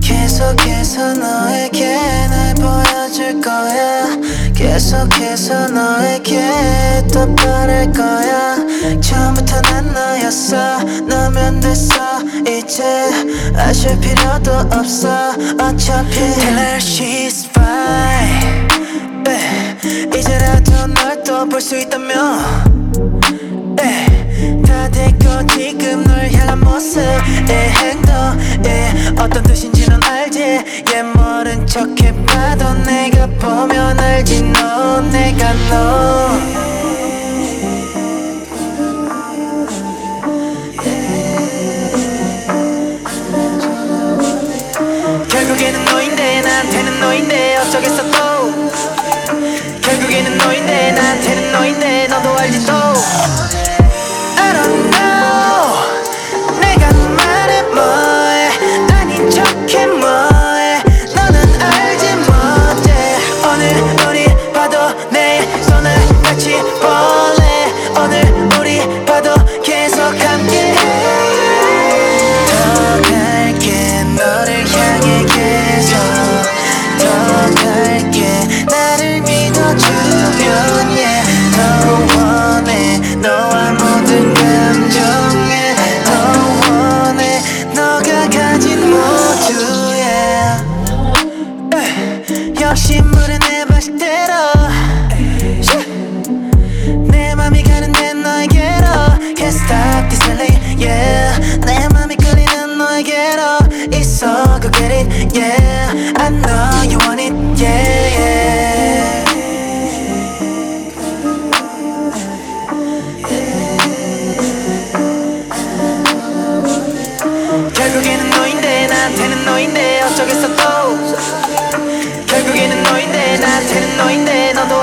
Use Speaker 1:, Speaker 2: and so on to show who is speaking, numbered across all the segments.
Speaker 1: 계속해서 너에게 날 보여줄 거야. 계속해서 너에게 또 바랄 거야. 처음부터 난 너였어. 너면 됐어. 이제 아실 필요도 없어. 어차피 Tell her she's fine 에, 이제라도 널 또 볼 수 있다면 봐도 내가 보면 알지 너 내가 너. 결국에는 너인데 나한테는 너인데 어쩌겠어 또 역시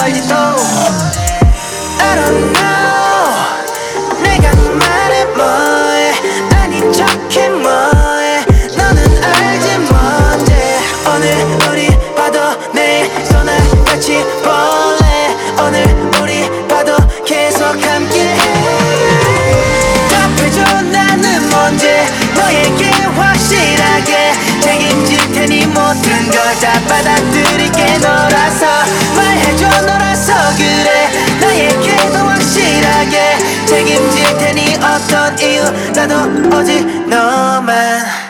Speaker 1: 또 I don't know. 내가 말해 뭐해? 아닌 척해 뭐해? 너는 알지 못해 오늘 우리 봐도 내일 손을 같이 볼래? 오늘 우리 봐도 계속 함께 답해줘 나는 뭔지 너에게 확실하게 책임질 테니 모든 걸 다 받아들일게 너라서 없던 이유 나도 오직 너만.